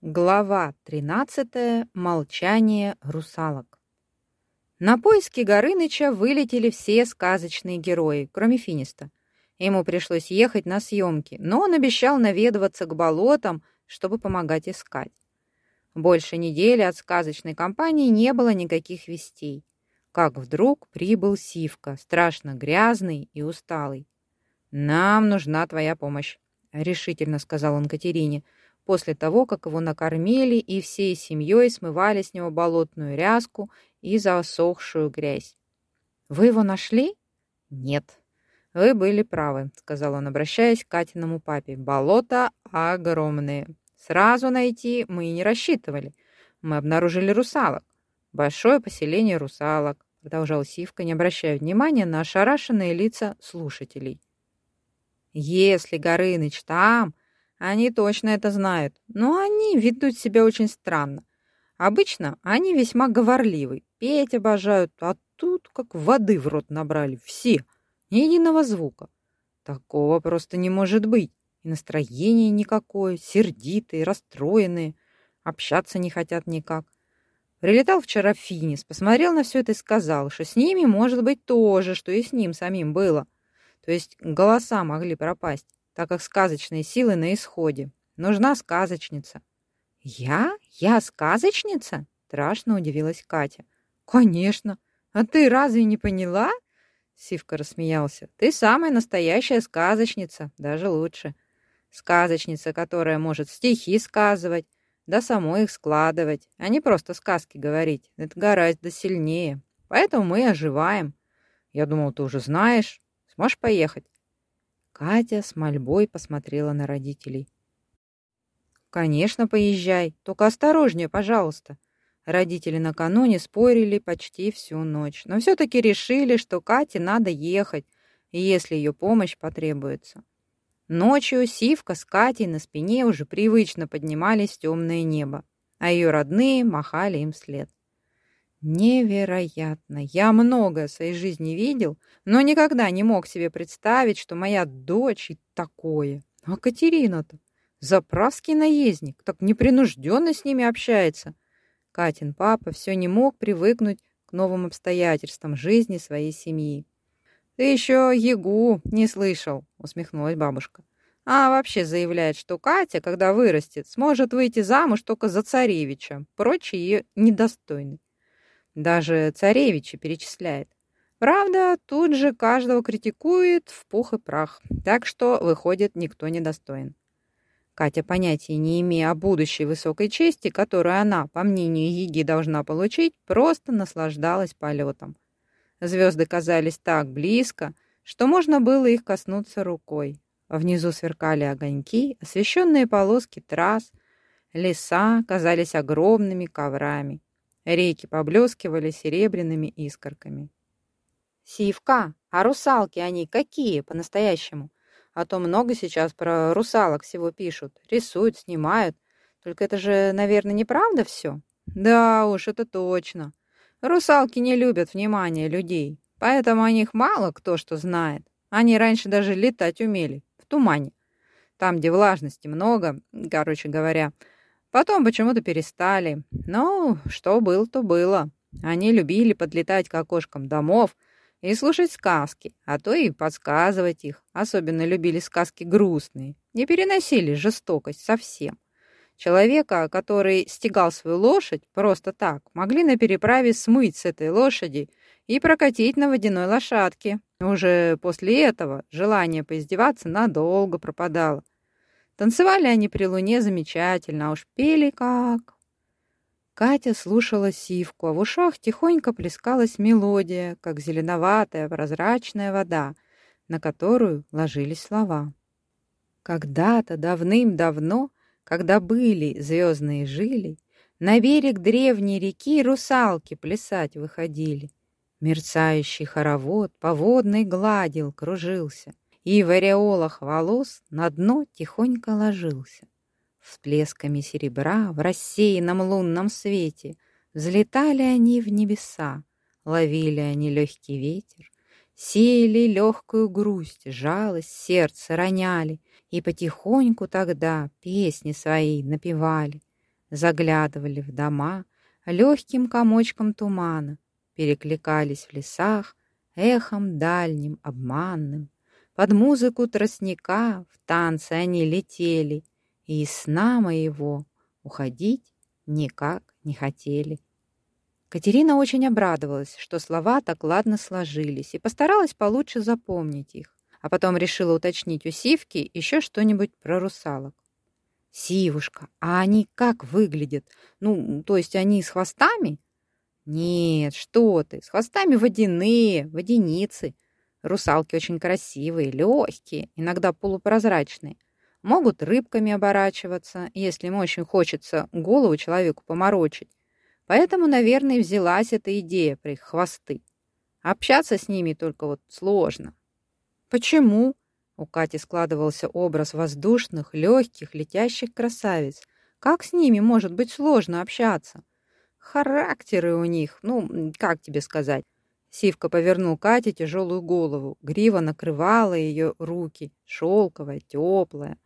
Глава 13. Молчание русалок. На поиски Горыныча вылетели все сказочные герои, кроме Финиста. Ему пришлось ехать на съемки, но он обещал наведываться к болотам, чтобы помогать искать. Больше недели от сказочной компании не было никаких вестей. Как вдруг прибыл Сивка, страшно грязный и усталый. «Нам нужна твоя помощь», — решительно сказал он Катерине, — после того, как его накормили и всей семьей смывали с него болотную ряску и засохшую грязь. «Вы его нашли?» «Нет». «Вы были правы», — сказал он, обращаясь к Катиному папе. «Болота огромные. Сразу найти мы и не рассчитывали. Мы обнаружили русалок. Большое поселение русалок», — продолжал Сивка, не обращая внимания на ошарашенные лица слушателей. «Если Горыныч там, они точно это знают, но они ведут себя очень странно. Обычно они весьма говорливы, петь обожают, а тут как воды в рот набрали все, ни единого звука. Такого просто не может быть. И настроение никакое, сердитые, расстроенные, общаться не хотят никак. Прилетал вчера Финис, посмотрел на все это и сказал, что с ними может быть то же, что и с ним самим было. То есть голоса могли пропасть так как сказочные силы на исходе. Нужна сказочница. «Я? Я сказочница?» – страшно удивилась Катя. «Конечно! А ты разве не поняла?» Сивка рассмеялся. «Ты самая настоящая сказочница, даже лучше. Сказочница, которая может стихи сказывать, да самой их складывать, а не просто сказки говорить. Это гораздо сильнее. Поэтому мы оживаем. Я думал, ты уже знаешь. Сможешь поехать?» Катя с мольбой посмотрела на родителей. «Конечно, поезжай, только осторожнее, пожалуйста». Родители накануне спорили почти всю ночь, но все-таки решили, что Кате надо ехать, если ее помощь потребуется. Ночью Сивка с Катей на спине уже привычно поднимались в темное небо, а ее родные махали им вслед. Невероятно! Я многое в своей жизни видел, но никогда не мог себе представить, что моя дочь и такое. А Катерина-то заправский наездник, так непринужденно с ними общается. Катин папа все не мог привыкнуть к новым обстоятельствам жизни своей семьи. «Ты еще Ягу не слышал», — усмехнулась бабушка. «А вообще заявляет, что Катя, когда вырастет, сможет выйти замуж только за царевича, прочие ее недостойны. Даже царевича перечисляет. Правда, тут же каждого критикует в пух и прах, так что, выходит, никто не достоин. Катя, понятия не имея о будущей высокой чести, которую она, по мнению Иги, должна получить, просто наслаждалась полетом. Звезды казались так близко, что можно было их коснуться рукой. Внизу сверкали огоньки, освещенные полоски трасс, леса казались огромными коврами. Реки поблескивали серебряными искорками. «Сивка, а русалки они какие по-настоящему? А то много сейчас про русалок всего пишут, рисуют, снимают. Только это же, наверное, неправда все?» «Да уж, это точно. Русалки не любят внимания людей, поэтому о них мало кто что знает. Они раньше даже летать умели, в тумане. Там, где влажности много, короче говоря, Потом почему-то перестали. Но что было, то было. Они любили подлетать к окошкам домов и слушать сказки, а то и подсказывать их. Особенно любили сказки грустные. Не переносили жестокость совсем. Человека, который стегал свою лошадь просто так, могли на переправе смыть с этой лошади и прокатить на водяной лошадке. Уже после этого желание поиздеваться надолго пропадало. Танцевали они при луне замечательно, а уж пели как. Катя слушала сивку, а в ушах тихонько плескалась мелодия, как зеленоватая прозрачная вода, на которую ложились слова. Когда-то давным-давно, когда были звездные жили, на берег древней реки русалки плясать выходили. Мерцающий хоровод по водной гладил, кружился — и в ореолах волос на дно тихонько ложился. Всплесками серебра в рассеянном лунном свете взлетали они в небеса, ловили они легкий ветер, сеяли легкую грусть, жалость, сердце роняли, и потихоньку тогда песни свои напевали. заглядывали в дома легким комочком тумана, перекликались в лесах эхом дальним, обманным. Под музыку тростника в танце они летели, и из сна моего уходить никак не хотели. Катерина очень обрадовалась, что слова так ладно сложились, и постаралась получше запомнить их, а потом решила уточнить у Сивки еще что-нибудь про русалок. «Сивушка, а они как выглядят? Ну, то есть они с хвостами?» «Нет, что ты, с хвостами водяные, водяницы. Русалки очень красивые, легкие, иногда полупрозрачные. Могут рыбками оборачиваться, если им очень хочется голову человеку поморочить. Поэтому, наверное, взялась эта идея про их хвосты. Общаться с ними только вот сложно. Почему? У Кати складывался образ воздушных, легких, летящих красавиц. Как с ними может быть сложно общаться? Характеры у них, ну, как тебе сказать? Сивка повернул Кате тяжелую голову. Грива накрывала ее руки, шелковая, теплая.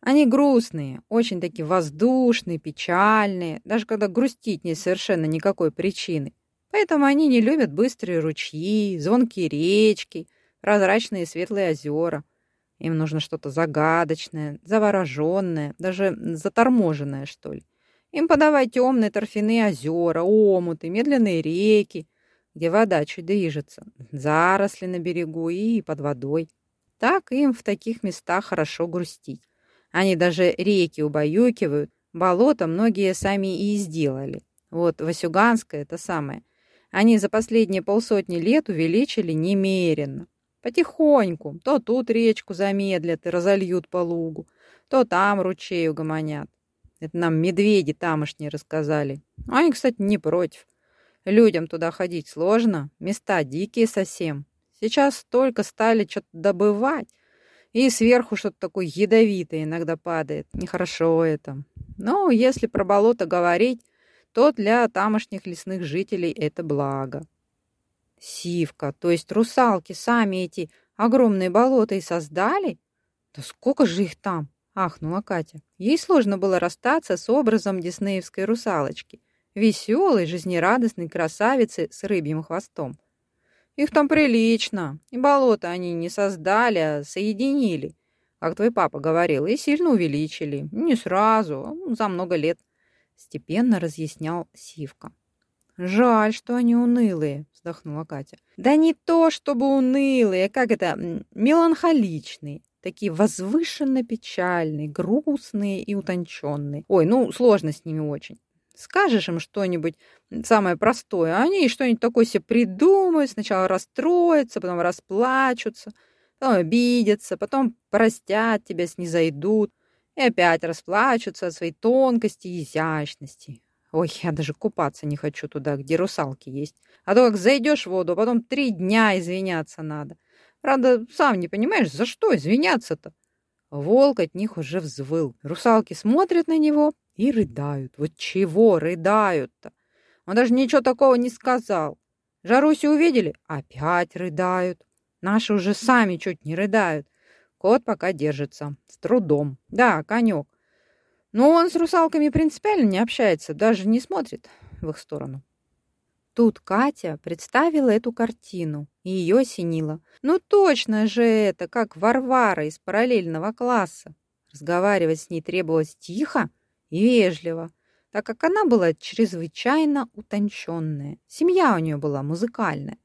Они грустные, очень такие воздушные, печальные, даже когда грустить нет совершенно никакой причины. Поэтому они не любят быстрые ручьи, звонкие речки, прозрачные светлые озера. Им нужно что-то загадочное, завороженное, даже заторможенное, что ли. Им подавай темные торфяные озера, омуты, медленные реки, где вода чуть движется, заросли на берегу и под водой. Так им в таких местах хорошо грустить. Они даже реки убаюкивают, болото многие сами и сделали. Вот Васюганское это самое. Они за последние полсотни лет увеличили немерено. Потихоньку. То тут речку замедлят и разольют по лугу, то там ручей угомонят. Это нам медведи тамошние рассказали. Они, кстати, не против. Людям туда ходить сложно, места дикие совсем. Сейчас только стали что-то добывать, и сверху что-то такое ядовитое иногда падает. Нехорошо это. Но если про болото говорить, то для тамошних лесных жителей это благо. Сивка, то есть русалки сами эти огромные болота и создали? Да сколько же их там? Ахнула Катя. Ей сложно было расстаться с образом диснеевской русалочки. Веселой, жизнерадостной красавицы с рыбьим хвостом. Их там прилично. И болото они не создали, а соединили. Как твой папа говорил, и сильно увеличили. Не сразу, а за много лет. Степенно разъяснял Сивка. «Жаль, что они унылые», — вздохнула Катя. «Да не то, чтобы унылые, как это, меланхоличные, такие возвышенно печальные, грустные и утонченные. Ой, ну, сложно с ними очень. Скажешь им что-нибудь самое простое, а они что-нибудь такое себе придумают, сначала расстроятся, потом расплачутся, потом обидятся, потом простят тебя, снизойдут, и опять расплачутся от своей тонкости и изящности. Ой, я даже купаться не хочу туда, где русалки есть. А то как зайдешь в воду, а потом три дня извиняться надо. Правда, сам не понимаешь, за что извиняться-то? Волк от них уже взвыл. Русалки смотрят на него и рыдают. Вот чего рыдают-то? Он даже ничего такого не сказал. Жарусю увидели? Опять рыдают. Наши уже сами чуть не рыдают. Кот пока держится. С трудом. Да, конек. Но он с русалками принципиально не общается, даже не смотрит в их сторону. Тут Катя представила эту картину, и ее осенило. Ну точно же это, как Варвара из параллельного класса. Разговаривать с ней требовалось тихо и вежливо, так как она была чрезвычайно утонченная. Семья у нее была музыкальная.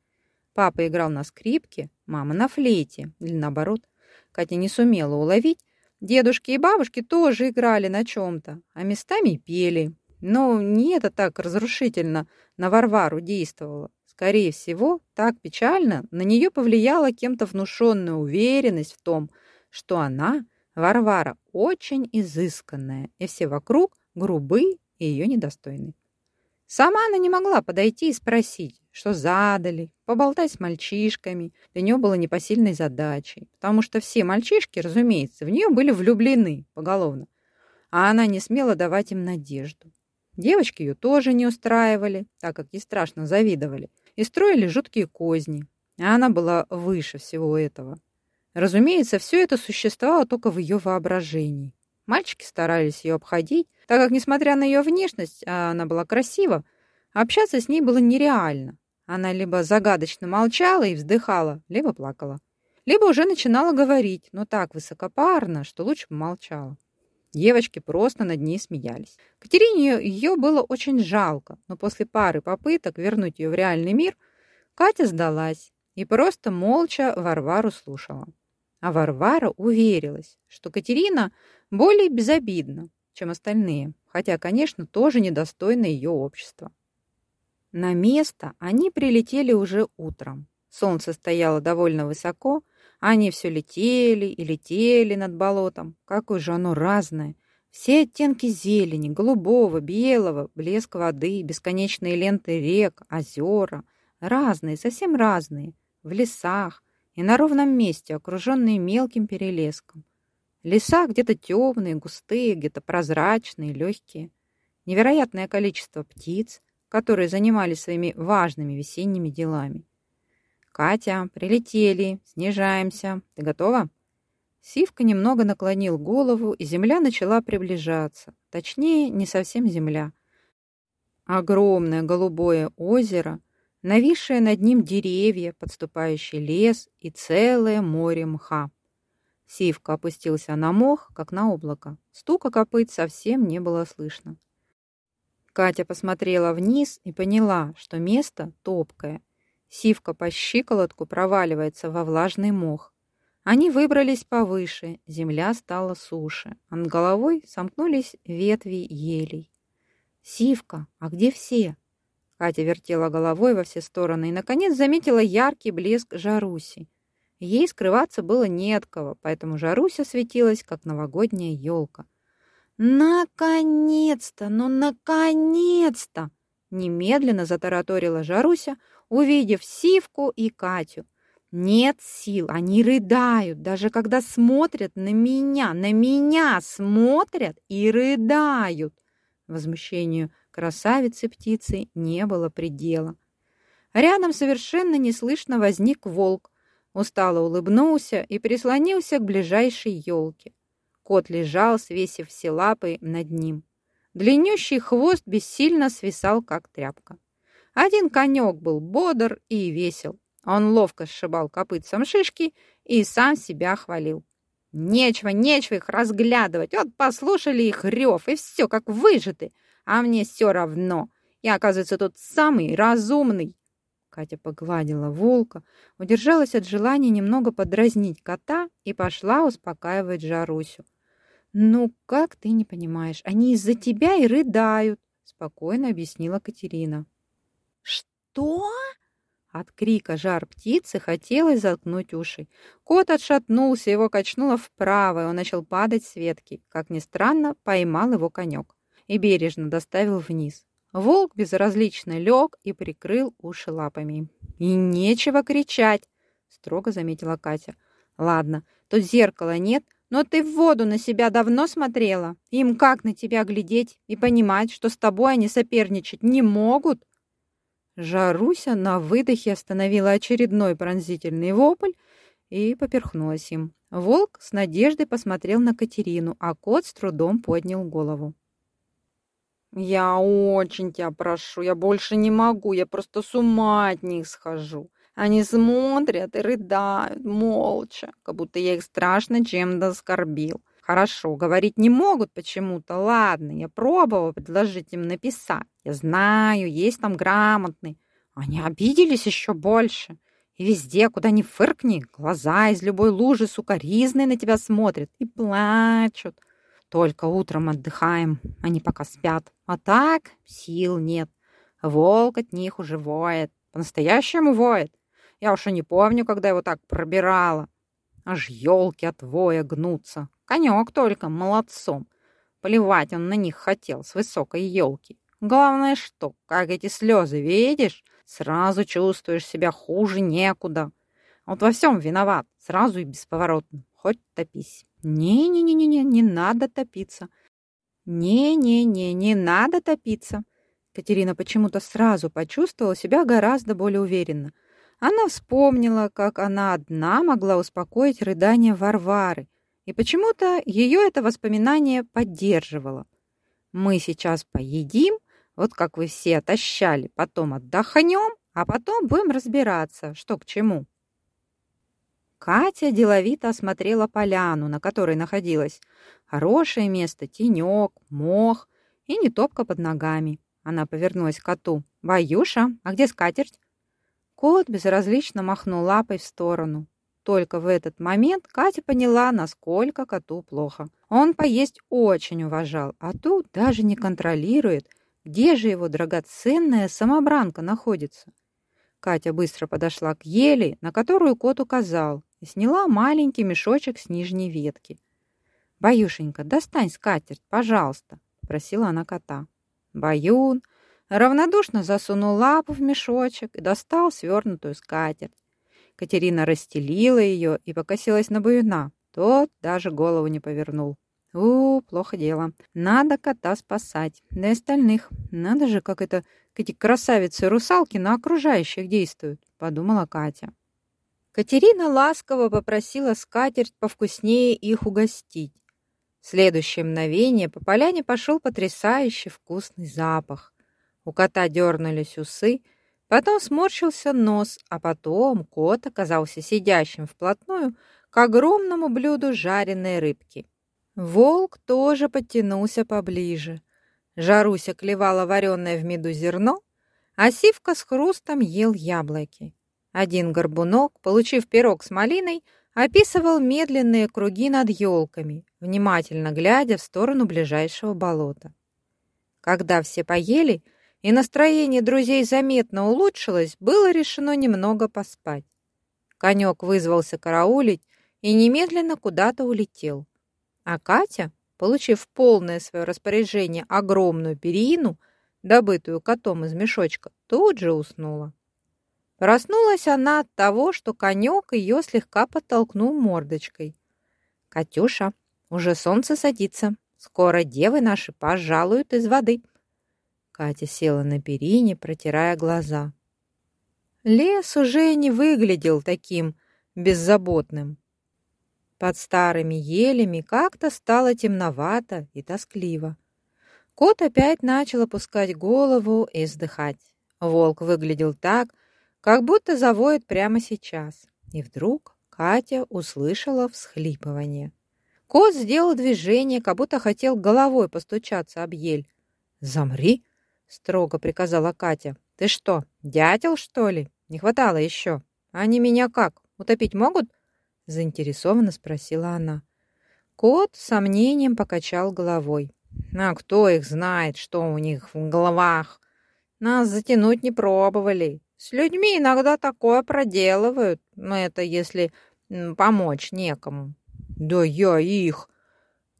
Папа играл на скрипке, мама на флейте, или наоборот. Катя не сумела уловить. Дедушки и бабушки тоже играли на чем-то, а местами пели. Но не это так разрушительно на Варвару действовало. Скорее всего, так печально на нее повлияла кем-то внушенная уверенность в том, что она, Варвара, очень изысканная, и все вокруг грубы и ее недостойны. Сама она не могла подойти и спросить, что задали, поболтать с мальчишками. Для нее было непосильной задачей, потому что все мальчишки, разумеется, в нее были влюблены поголовно, а она не смела давать им надежду. Девочки ее тоже не устраивали, так как ей страшно завидовали, и строили жуткие козни, а она была выше всего этого. Разумеется, все это существовало только в ее воображении. Мальчики старались ее обходить, так как, несмотря на ее внешность, а она была красива, общаться с ней было нереально. Она либо загадочно молчала и вздыхала, либо плакала. Либо уже начинала говорить, но так высокопарно, что лучше бы молчала. Девочки просто над ней смеялись. Катерине ее было очень жалко, но после пары попыток вернуть ее в реальный мир, Катя сдалась и просто молча Варвару слушала. А Варвара уверилась, что Катерина более безобидна, чем остальные, хотя, конечно, тоже недостойна ее общества. На место они прилетели уже утром. Солнце стояло довольно высоко, они все летели и летели над болотом. Какое же оно разное! Все оттенки зелени, голубого, белого, блеск воды, бесконечные ленты рек, озера. Разные, совсем разные. В лесах и на ровном месте, окруженные мелким перелеском. Леса где-то темные, густые, где-то прозрачные, легкие. Невероятное количество птиц, которые занимались своими важными весенними делами. «Катя, прилетели, снижаемся. Ты готова?» Сивка немного наклонил голову, и земля начала приближаться. Точнее, не совсем земля. Огромное голубое озеро, нависшее над ним деревья, подступающий лес и целое море мха. Сивка опустился на мох, как на облако. Стука копыт совсем не было слышно. Катя посмотрела вниз и поняла, что место топкое, Сивка по щиколотку проваливается во влажный мох. Они выбрались повыше, земля стала суше, а над головой сомкнулись ветви елей. «Сивка, а где все?» Катя вертела головой во все стороны и, наконец, заметила яркий блеск Жаруси. Ей скрываться было не от кого, поэтому Жаруся светилась, как новогодняя елка. «Наконец-то! Ну, наконец-то!» Немедленно затараторила Жаруся, увидев Сивку и Катю. Нет сил, они рыдают, даже когда смотрят на меня, на меня смотрят и рыдают. Возмущению красавицы-птицы не было предела. Рядом совершенно неслышно возник волк, устало улыбнулся и прислонился к ближайшей елке. Кот лежал, свесив все лапы над ним. Длиннющий хвост бессильно свисал, как тряпка. Один конек был бодр и весел. Он ловко сшибал копытцем шишки и сам себя хвалил. Нечего, нечего их разглядывать. Вот послушали их рев, и все, как выжаты. А мне все равно. Я, оказывается, тот самый разумный. Катя погладила волка, удержалась от желания немного подразнить кота и пошла успокаивать Жарусю. «Ну, как ты не понимаешь, они из-за тебя и рыдают», спокойно объяснила Катерина. «Что?» От крика жар птицы хотелось заткнуть уши. Кот отшатнулся, его качнуло вправо, и он начал падать с ветки. Как ни странно, поймал его конек и бережно доставил вниз. Волк безразлично лег и прикрыл уши лапами. «И нечего кричать!» — строго заметила Катя. «Ладно, тут зеркала нет, но ты в воду на себя давно смотрела. Им как на тебя глядеть и понимать, что с тобой они соперничать не могут?» Жаруся на выдохе остановила очередной пронзительный вопль и поперхнулась им. Волк с надеждой посмотрел на Катерину, а кот с трудом поднял голову. «Я очень тебя прошу, я больше не могу, я просто с ума от них схожу. Они смотрят и рыдают молча, как будто я их страшно чем-то оскорбил. Хорошо, говорить не могут почему-то. Ладно, я пробовала предложить им написать. Я знаю, есть там грамотный. Они обиделись еще больше. И везде, куда ни фыркни, глаза из любой лужи сукоризной на тебя смотрят и плачут. Только утром отдыхаем, они пока спят. А так сил нет. Волк от них уже воет. По-настоящему воет. Я уж и не помню, когда его так пробирала. Аж елки от воя гнутся. Конек только молодцом. Поливать он на них хотел с высокой елки. Главное что, как эти слезы, видишь? Сразу чувствуешь себя хуже некуда. Вот во всем виноват, сразу и бесповоротно. Хоть топись. Не-не-не-не, не надо топиться. Не-не-не, не надо топиться. Катерина почему-то сразу почувствовала себя гораздо более уверенно. Она вспомнила, как она одна могла успокоить рыдания Варвары, И почему-то ее это воспоминание поддерживало. «Мы сейчас поедим, вот как вы все отощали, потом отдохнем, а потом будем разбираться, что к чему». Катя деловито осмотрела поляну, на которой находилась. Хорошее место, тенек, мох и не топка под ногами. Она повернулась к коту. «Баюша, а где скатерть?» Кот безразлично махнул лапой в сторону. Только в этот момент Катя поняла, насколько коту плохо. Он поесть очень уважал, а тут даже не контролирует, где же его драгоценная самобранка находится. Катя быстро подошла к ели, на которую кот указал, и сняла маленький мешочек с нижней ветки. «Баюшенька, достань скатерть, пожалуйста», — просила она кота. Баюн равнодушно засунул лапу в мешочек и достал свернутую скатерть. Катерина расстелила ее и покосилась на Баюна. Тот даже голову не повернул. У, плохо дело. Надо кота спасать. Да и остальных. Надо же, как это эти красавицы-русалки на окружающих действуют, подумала Катя. Катерина ласково попросила скатерть повкуснее их угостить. В следующее мгновение по поляне пошел потрясающий вкусный запах. У кота дернулись усы, потом сморщился нос, а потом кот оказался сидящим вплотную к огромному блюду жареной рыбки. Волк тоже подтянулся поближе. Жаруся клевала вареное в меду зерно, а Сивка с хрустом ел яблоки. Один горбунок, получив пирог с малиной, описывал медленные круги над елками, внимательно глядя в сторону ближайшего болота. Когда все поели и настроение друзей заметно улучшилось, было решено немного поспать. Конек вызвался караулить и немедленно куда-то улетел. А Катя, получив полное свое распоряжение огромную перину, добытую котом из мешочка, тут же уснула. Проснулась она от того, что конек ее слегка подтолкнул мордочкой. «Катюша, уже солнце садится. Скоро девы наши пожалуют из воды». Катя села на перине, протирая глаза. Лес уже не выглядел таким беззаботным. Под старыми елями как-то стало темновато и тоскливо. Кот опять начал опускать голову и вздыхать. Волк выглядел так, как будто завоет прямо сейчас. И вдруг Катя услышала всхлипывание. Кот сделал движение, как будто хотел головой постучаться об ель. «Замри!» — строго приказала Катя. «Ты что, дятел, что ли? Не хватало еще. Они меня как, утопить могут?» Заинтересованно спросила она. Кот с сомнением покачал головой. «А кто их знает, что у них в головах? Нас затянуть не пробовали. С людьми иногда такое проделывают, но это если помочь некому. Да я их!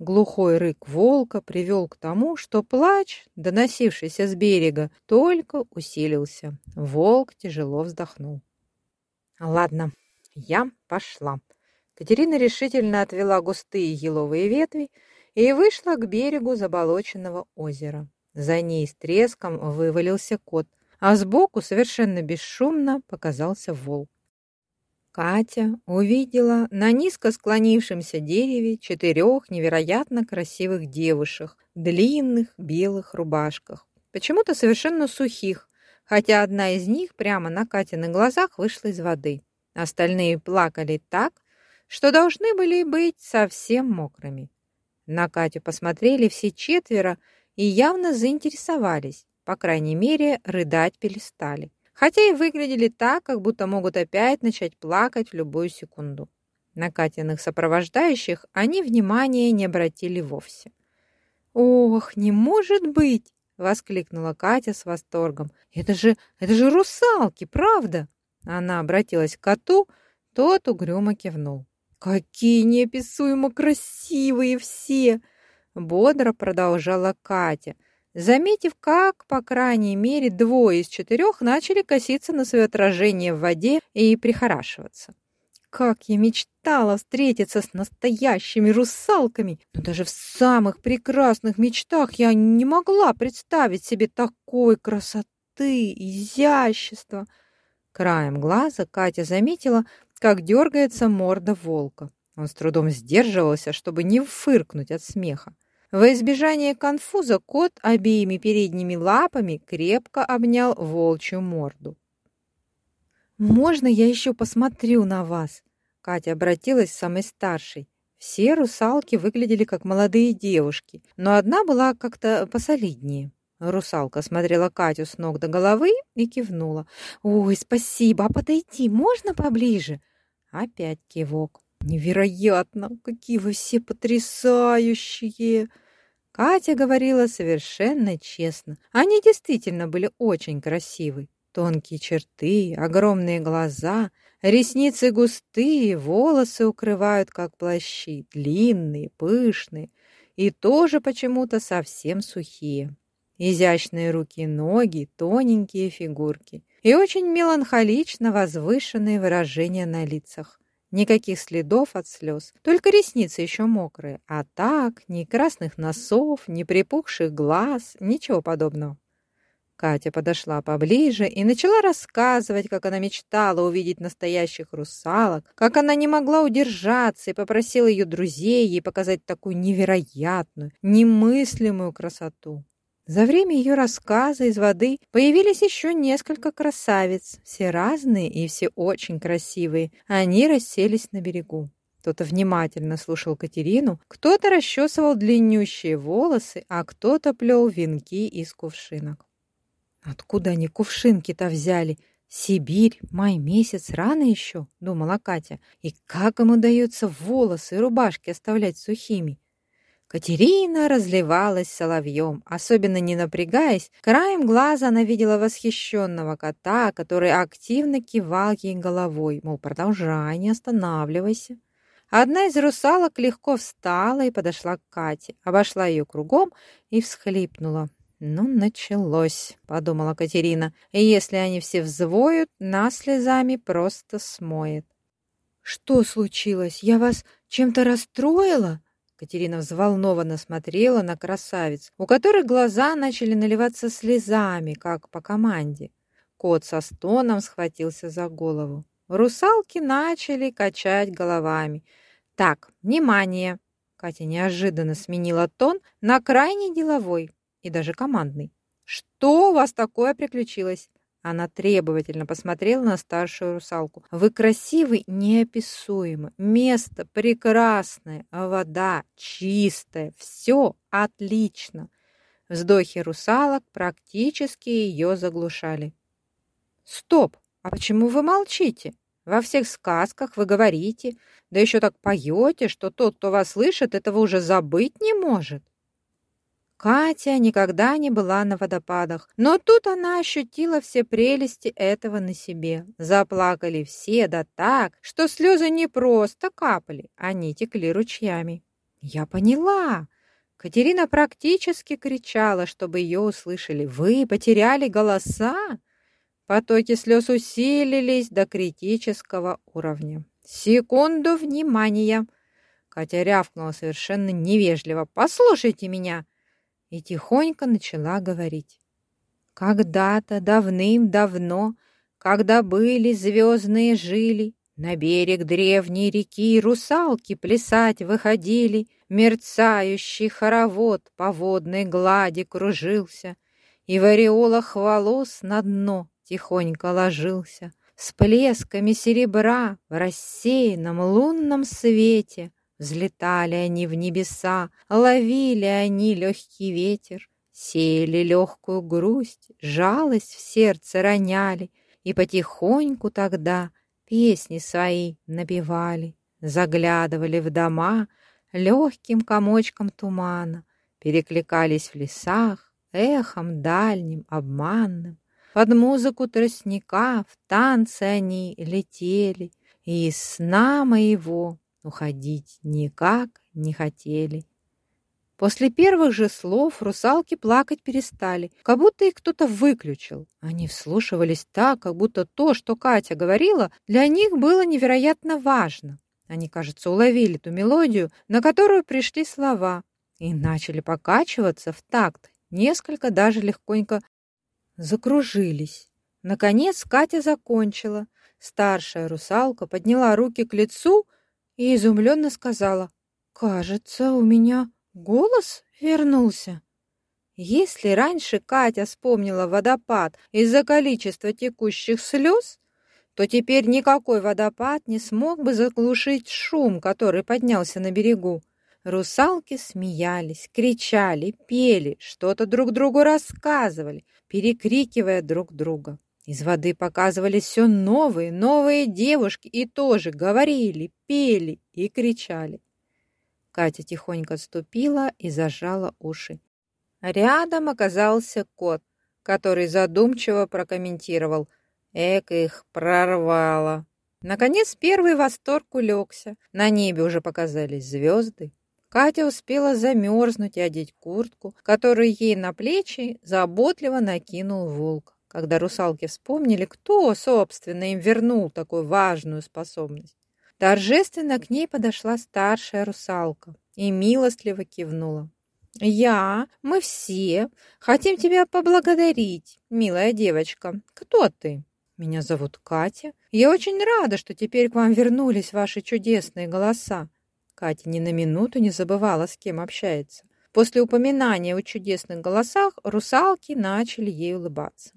Глухой рык волка привел к тому, что плач, доносившийся с берега, только усилился. Волк тяжело вздохнул. «Ладно, я пошла». Катерина решительно отвела густые еловые ветви и вышла к берегу заболоченного озера. За ней с треском вывалился кот – а сбоку совершенно бесшумно показался волк. Катя увидела на низко склонившемся дереве четырех невероятно красивых девушек в длинных белых рубашках, почему-то совершенно сухих, хотя одна из них прямо на Катиных глазах вышла из воды. Остальные плакали так, что должны были быть совсем мокрыми. На Катю посмотрели все четверо и явно заинтересовались. По крайней мере, рыдать перестали. Хотя и выглядели так, как будто могут опять начать плакать в любую секунду. На Катиных сопровождающих они внимания не обратили вовсе. «Ох, не может быть!» — воскликнула Катя с восторгом. «Это же, это же русалки, правда?» Она обратилась к коту, тот угрюмо кивнул. «Какие неописуемо красивые все!» Бодро продолжала Катя — заметив, как, по крайней мере, двое из четырех начали коситься на свое отражение в воде и прихорашиваться. Как я мечтала встретиться с настоящими русалками, но даже в самых прекрасных мечтах я не могла представить себе такой красоты, изящества. Краем глаза Катя заметила, как дергается морда волка. Он с трудом сдерживался, чтобы не фыркнуть от смеха. Во избежание конфуза кот обеими передними лапами крепко обнял волчью морду. «Можно я еще посмотрю на вас?» Катя обратилась к самой старшей. Все русалки выглядели как молодые девушки, но одна была как-то посолиднее. Русалка смотрела Катю с ног до головы и кивнула. «Ой, спасибо, а подойти можно поближе?» Опять кивок. «Невероятно! Какие вы все потрясающие!» Катя говорила совершенно честно. Они действительно были очень красивы. Тонкие черты, огромные глаза, ресницы густые, волосы укрывают, как плащи, длинные, пышные и тоже почему-то совсем сухие. Изящные руки и ноги, тоненькие фигурки и очень меланхолично возвышенные выражения на лицах. Никаких следов от слез, только ресницы еще мокрые, а так ни красных носов, ни припухших глаз, ничего подобного. Катя подошла поближе и начала рассказывать, как она мечтала увидеть настоящих русалок, как она не могла удержаться и попросила ее друзей ей показать такую невероятную, немыслимую красоту. За время ее рассказа из воды появились еще несколько красавиц, все разные и все очень красивые. Они расселись на берегу. Кто-то внимательно слушал Катерину, кто-то расчесывал длиннющие волосы, а кто-то плел венки из кувшинок. Откуда они кувшинки-то взяли? Сибирь, май месяц, рано еще, думала Катя. И как им удается волосы и рубашки оставлять сухими? Катерина разливалась соловьем, особенно не напрягаясь. Краем глаза она видела восхищенного кота, который активно кивал ей головой, мол, продолжай, не останавливайся. Одна из русалок легко встала и подошла к Кате, обошла ее кругом и всхлипнула. «Ну, началось», — подумала Катерина. «И если они все взвоют, нас слезами просто смоет». «Что случилось? Я вас чем-то расстроила?» Катерина взволнованно смотрела на красавиц, у которых глаза начали наливаться слезами, как по команде. Кот со стоном схватился за голову. Русалки начали качать головами. «Так, внимание!» Катя неожиданно сменила тон на крайне деловой и даже командный. «Что у вас такое приключилось?» Она требовательно посмотрела на старшую русалку. «Вы красивый неописуемо, место прекрасное, вода чистая, все отлично». Вздохи русалок практически ее заглушали. «Стоп! А почему вы молчите? Во всех сказках вы говорите, да еще так поете, что тот, кто вас слышит, этого уже забыть не может». Катя никогда не была на водопадах, но тут она ощутила все прелести этого на себе. Заплакали все, да так, что слезы не просто капали, они текли ручьями. «Я поняла!» Катерина практически кричала, чтобы ее услышали. «Вы потеряли голоса?» Потоки слез усилились до критического уровня. «Секунду внимания!» Катя рявкнула совершенно невежливо. «Послушайте меня!» И тихонько начала говорить. Когда-то давным-давно, когда были звездные жили, на берег древней реки русалки плясать выходили, мерцающий хоровод по водной глади кружился, и в ореолах волос на дно тихонько ложился, с плесками серебра в рассеянном лунном свете — Взлетали они в небеса, ловили они легкий ветер, Сеяли легкую грусть, жалость в сердце роняли, И потихоньку тогда песни свои напевали, Заглядывали в дома легким комочком тумана, Перекликались в лесах эхом дальним, обманным. Под музыку тростника в танцы они летели, И из сна моего Уходить никак не хотели. После первых же слов русалки плакать перестали, как будто их кто-то выключил. Они вслушивались так, как будто то, что Катя говорила, для них было невероятно важно. Они, кажется, уловили ту мелодию, на которую пришли слова, и начали покачиваться в такт, несколько даже легконько закружились. Наконец Катя закончила. Старшая русалка подняла руки к лицу и изумленно сказала, «Кажется, у меня голос вернулся». Если раньше Катя вспомнила водопад из-за количества текущих слез, то теперь никакой водопад не смог бы заглушить шум, который поднялся на берегу. Русалки смеялись, кричали, пели, что-то друг другу рассказывали, перекрикивая друг друга. Из воды показывались все новые, новые девушки и тоже говорили, пели и кричали. Катя тихонько отступила и зажала уши. Рядом оказался кот, который задумчиво прокомментировал. Эк их прорвало. Наконец первый восторг улегся. На небе уже показались звезды. Катя успела замерзнуть и одеть куртку, которую ей на плечи заботливо накинул волк. Когда русалки вспомнили, кто, собственно, им вернул такую важную способность. Торжественно к ней подошла старшая русалка и милостливо кивнула. «Я, мы все хотим тебя поблагодарить, милая девочка. Кто ты?» «Меня зовут Катя. Я очень рада, что теперь к вам вернулись ваши чудесные голоса». Катя ни на минуту не забывала, с кем общается. После упоминания о чудесных голосах русалки начали ей улыбаться.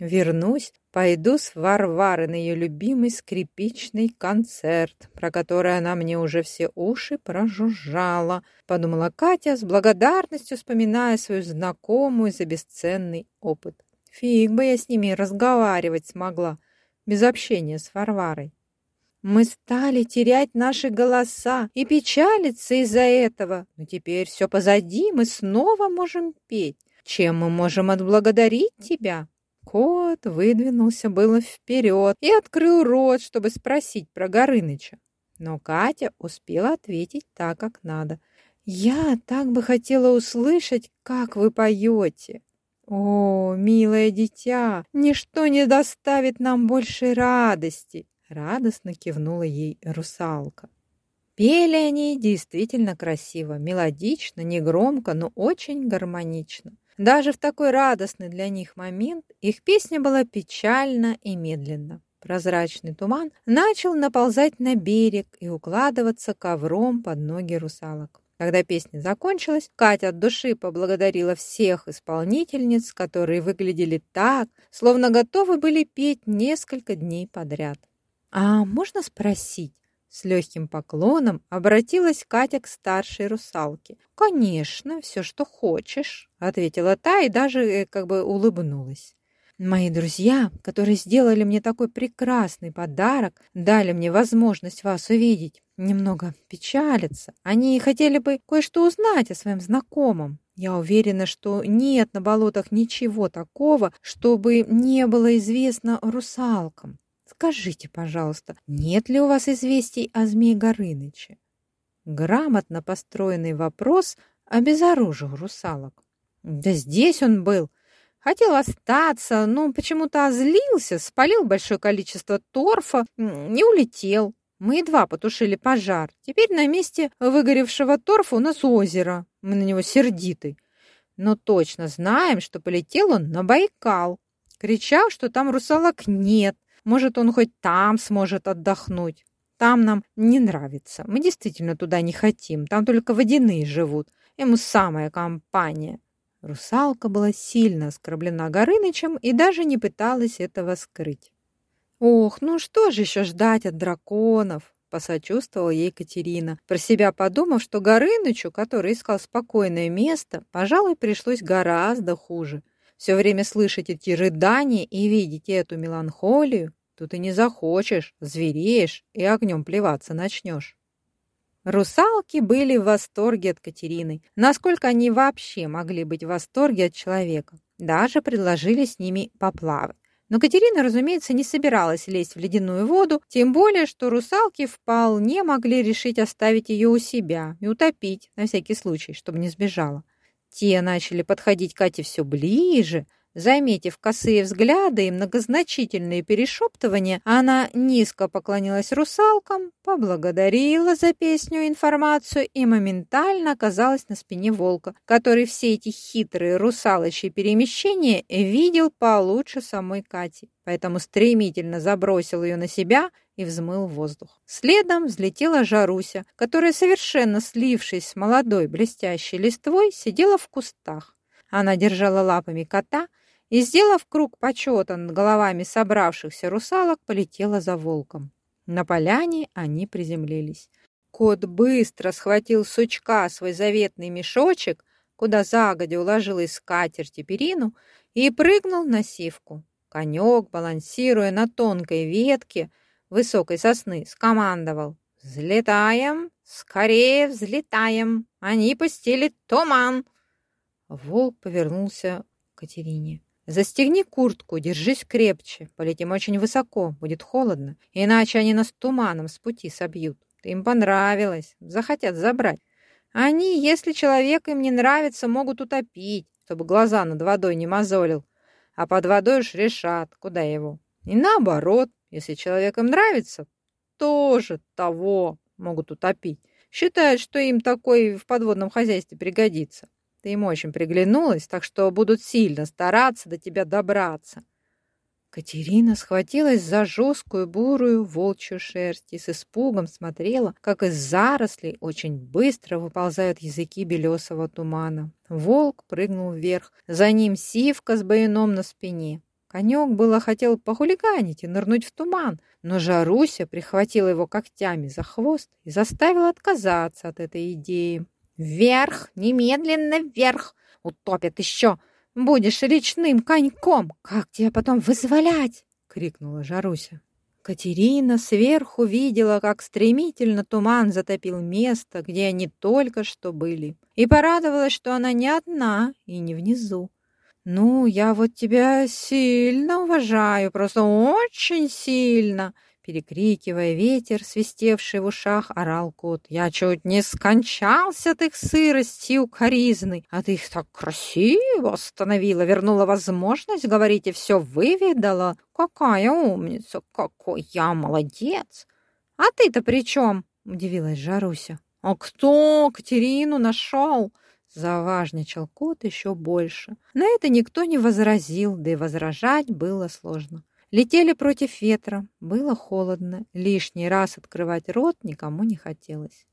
Вернусь, пойду с Варварой на ее любимый скрипичный концерт, про который она мне уже все уши прожужжала, подумала Катя с благодарностью, вспоминая свою знакомую за бесценный опыт. Фиг бы я с ними разговаривать смогла, без общения с Варварой. Мы стали терять наши голоса и печалиться из-за этого. Но теперь все позади, мы снова можем петь. Чем мы можем отблагодарить тебя? Кот выдвинулся было вперед и открыл рот, чтобы спросить про Горыныча. Но Катя успела ответить так, как надо. «Я так бы хотела услышать, как вы поете!» «О, милое дитя, ничто не доставит нам больше радости!» Радостно кивнула ей русалка. Пели они действительно красиво, мелодично, негромко, но очень гармонично. Даже в такой радостный для них момент их песня была печальна и медленна. Прозрачный туман начал наползать на берег и укладываться ковром под ноги русалок. Когда песня закончилась, Катя от души поблагодарила всех исполнительниц, которые выглядели так, словно готовы были петь несколько дней подряд. «А можно спросить, с легким поклоном обратилась Катя к старшей русалке. «Конечно, все, что хочешь», — ответила та и даже э, как бы улыбнулась. «Мои друзья, которые сделали мне такой прекрасный подарок, дали мне возможность вас увидеть, немного печалятся. Они хотели бы кое-что узнать о своем знакомом. Я уверена, что нет на болотах ничего такого, чтобы не было известно русалкам. Скажите, пожалуйста, нет ли у вас известий о Змее Горыныче? Грамотно построенный вопрос обезоружил русалок. Да здесь он был. Хотел остаться, но почему-то озлился, спалил большое количество торфа, не улетел. Мы едва потушили пожар. Теперь на месте выгоревшего торфа у нас озеро. Мы на него сердиты. Но точно знаем, что полетел он на Байкал. Кричал, что там русалок нет, может, он хоть там сможет отдохнуть. Там нам не нравится. Мы действительно туда не хотим. Там только водяные живут. Ему самая компания. Русалка была сильно оскорблена Горынычем и даже не пыталась этого скрыть. «Ох, ну что же еще ждать от драконов?» — посочувствовала ей Катерина, про себя подумав, что Горынычу, который искал спокойное место, пожалуй, пришлось гораздо хуже. Все время слышать эти рыдания и видеть эту меланхолию, тут и не захочешь, звереешь и огнем плеваться начнешь. Русалки были в восторге от Катерины. Насколько они вообще могли быть в восторге от человека? Даже предложили с ними поплавать. Но Катерина, разумеется, не собиралась лезть в ледяную воду, тем более, что русалки вполне могли решить оставить ее у себя и утопить, на всякий случай, чтобы не сбежала. Те начали подходить Кате все ближе, Заметив косые взгляды и многозначительные перешептывания, она низко поклонилась русалкам, поблагодарила за песню информацию и моментально оказалась на спине волка, который все эти хитрые русалочьи перемещения видел получше самой Кати, поэтому стремительно забросил ее на себя и взмыл воздух. Следом взлетела Жаруся, которая, совершенно слившись с молодой блестящей листвой, сидела в кустах. Она держала лапами кота, и, сделав круг почета над головами собравшихся русалок, полетела за волком. На поляне они приземлились. Кот быстро схватил сучка свой заветный мешочек, куда загодя уложил из скатерти перину, и прыгнул на сивку. Конек, балансируя на тонкой ветке высокой сосны, скомандовал «Взлетаем! Скорее взлетаем! Они пустили туман!» Волк повернулся к Катерине. Застегни куртку, держись крепче. Полетим очень высоко, будет холодно. Иначе они нас туманом с пути собьют. Ты им понравилось, захотят забрать. Они, если человек им не нравится, могут утопить, чтобы глаза над водой не мозолил. А под водой уж решат, куда его. И наоборот, если человек им нравится, тоже того могут утопить. Считают, что им такой в подводном хозяйстве пригодится. Ты им очень приглянулась, так что будут сильно стараться до тебя добраться. Катерина схватилась за жесткую бурую волчью шерсть и с испугом смотрела, как из зарослей очень быстро выползают языки белесого тумана. Волк прыгнул вверх, за ним сивка с баяном на спине. Конек было хотел похулиганить и нырнуть в туман, но Жаруся прихватила его когтями за хвост и заставила отказаться от этой идеи. Вверх, немедленно вверх. Утопят еще. Будешь речным коньком. Как тебя потом вызволять? Крикнула Жаруся. Катерина сверху видела, как стремительно туман затопил место, где они только что были, и порадовалась, что она не одна и не внизу. «Ну, я вот тебя сильно уважаю, просто очень сильно!» Перекрикивая ветер, свистевший в ушах, орал кот. «Я чуть не скончался от их сырости укоризны, а ты их так красиво остановила, вернула возможность говорить и все выведала. Какая умница, какой я молодец! А ты-то при чем?» — удивилась Жаруся. «А кто Катерину нашел?» Заважничал кот еще больше. На это никто не возразил, да и возражать было сложно. Летели против ветра, было холодно, лишний раз открывать рот никому не хотелось.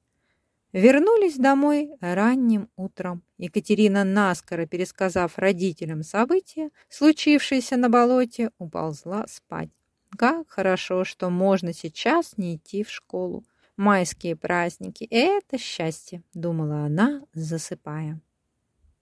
Вернулись домой ранним утром. Екатерина, наскоро пересказав родителям события, случившиеся на болоте, уползла спать. Как хорошо, что можно сейчас не идти в школу. Майские праздники — это счастье, думала она, засыпая.